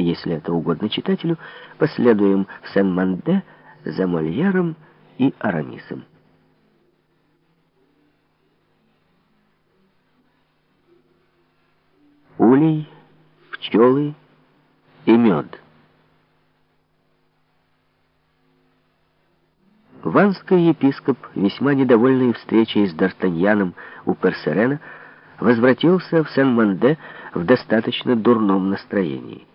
Если это угодно читателю, последуем в Сен-Манде за Мольером и Арамисом. Улей, пчелы и мед. Ванский епископ, весьма недовольный встречей с Д'Артаньяном у Персерена, возвратился в Сен-Манде в достаточно дурном настроении.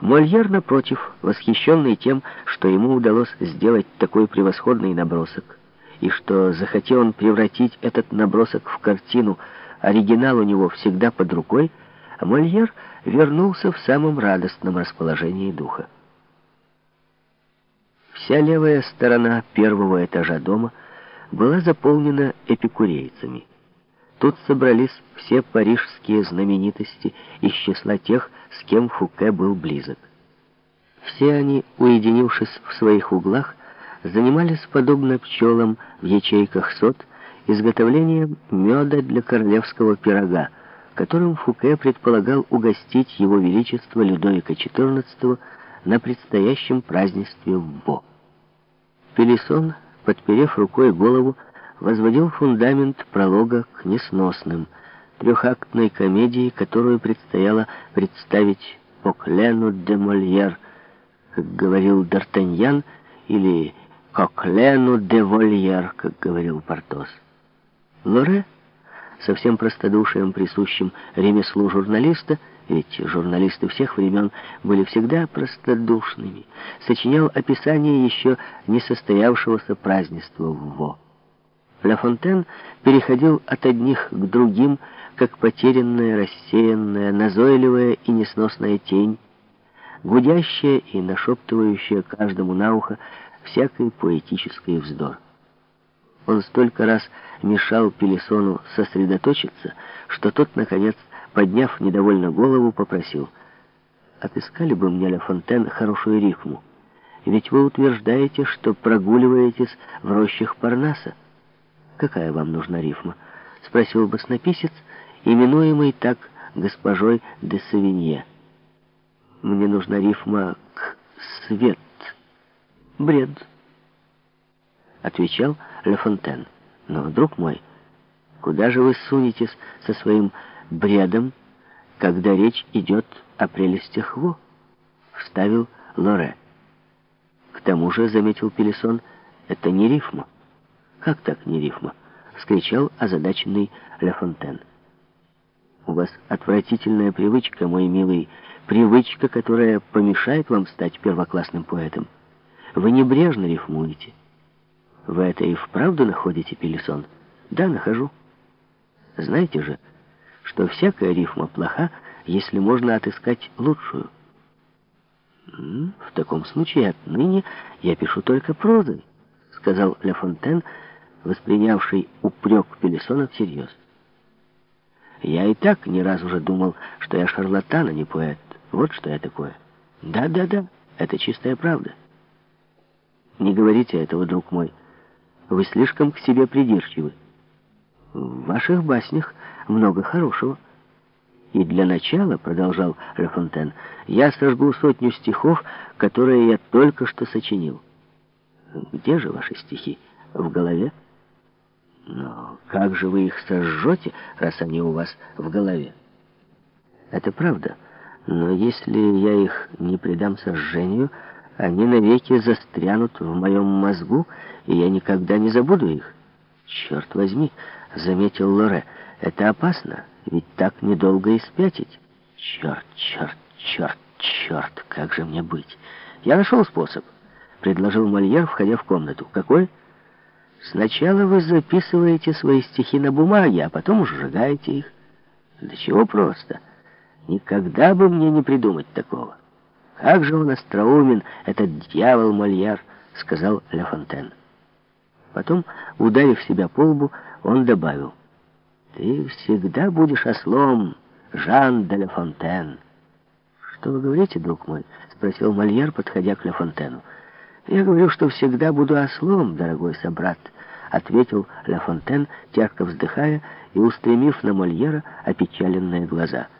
Мольер, напротив, восхищенный тем, что ему удалось сделать такой превосходный набросок, и что, захотел он превратить этот набросок в картину, оригинал у него всегда под рукой, Мольер вернулся в самом радостном расположении духа. Вся левая сторона первого этажа дома была заполнена эпикурейцами. Тут собрались все парижские знаменитости из числа тех, с кем Фуке был близок. Все они, уединившись в своих углах, занимались, подобно пчелам в ячейках сот, изготовлением меда для королевского пирога, которым Фуке предполагал угостить его величество Людовика XIV на предстоящем празднестве в Бо. Пелесон, подперев рукой голову, возводил фундамент пролога к несносным, трехактной комедии, которую предстояло представить по Клену де Мольер, как говорил Д'Артаньян, или Коклену де Вольер, как говорил Портос. Лоре, со всем простодушием, присущим ремеслу журналиста, ведь журналисты всех времен были всегда простодушными, сочинял описание еще не состоявшегося празднества в Во. Ла Фонтен переходил от одних к другим, как потерянная, рассеянная, назойливая и несносная тень, гудящая и нашептывающая каждому на ухо всякий поэтический вздор. Он столько раз мешал Пелесону сосредоточиться, что тот, наконец, подняв недовольно голову, попросил, «Отыскали бы мне, Ля Фонтен, хорошую рифму, ведь вы утверждаете, что прогуливаетесь в рощах Парнаса». «Какая вам нужна рифма?» — спросил баснописец, именуемый так госпожой де Савинье. «Мне нужна рифма к свет». «Бред», — отвечал Ле Фонтен. «Но, друг мой, куда же вы сунетесь со своим бредом, когда речь идет о прелестях Во?» — вставил Лоре. «К тому же, — заметил Пелесон, — это не рифма». «Как так не рифма?» — вскричал озадаченный Ля Фонтен. «У вас отвратительная привычка, мой милый, привычка, которая помешает вам стать первоклассным поэтом. Вы небрежно рифмуете». «Вы это и вправду находите, Пелесон?» «Да, нахожу». «Знаете же, что всякая рифма плоха, если можно отыскать лучшую». «В таком случае отныне я пишу только прозой», — сказал Ля Фонтен, — воспринявший упрек Пелесона всерьез. Я и так не раз уже думал, что я шарлатан, а не поэт. Вот что я такое. Да-да-да, это чистая правда. Не говорите этого, друг мой. Вы слишком к себе придирчивы. В ваших баснях много хорошего. И для начала, продолжал Рафонтен, я сожгу сотню стихов, которые я только что сочинил. Где же ваши стихи? В голове? Но как же вы их сожжете, раз они у вас в голове? Это правда. Но если я их не предам сожжению, они навеки застрянут в моем мозгу, и я никогда не забуду их. Черт возьми, заметил Лоре, это опасно, ведь так недолго и спятить. Черт, черт, черт, черт, как же мне быть? Я нашел способ, предложил Мольер, входя в комнату. Какой? Сначала вы записываете свои стихи на бумаге, а потом сжигаете их. Да чего просто. Никогда бы мне не придумать такого. Как же он остроумен, этот дьявол Мольяр, сказал Ля Фонтен. Потом, ударив себя по лбу, он добавил. Ты всегда будешь ослом, Жан де Ля Фонтен. Что вы говорите, друг мой? Спросил Мольяр, подходя к Ля Фонтену. «Я говорю, что всегда буду ослом, дорогой собрат», — ответил Ла Фонтен, тяжко вздыхая и устремив на Мольера опечаленные глаза —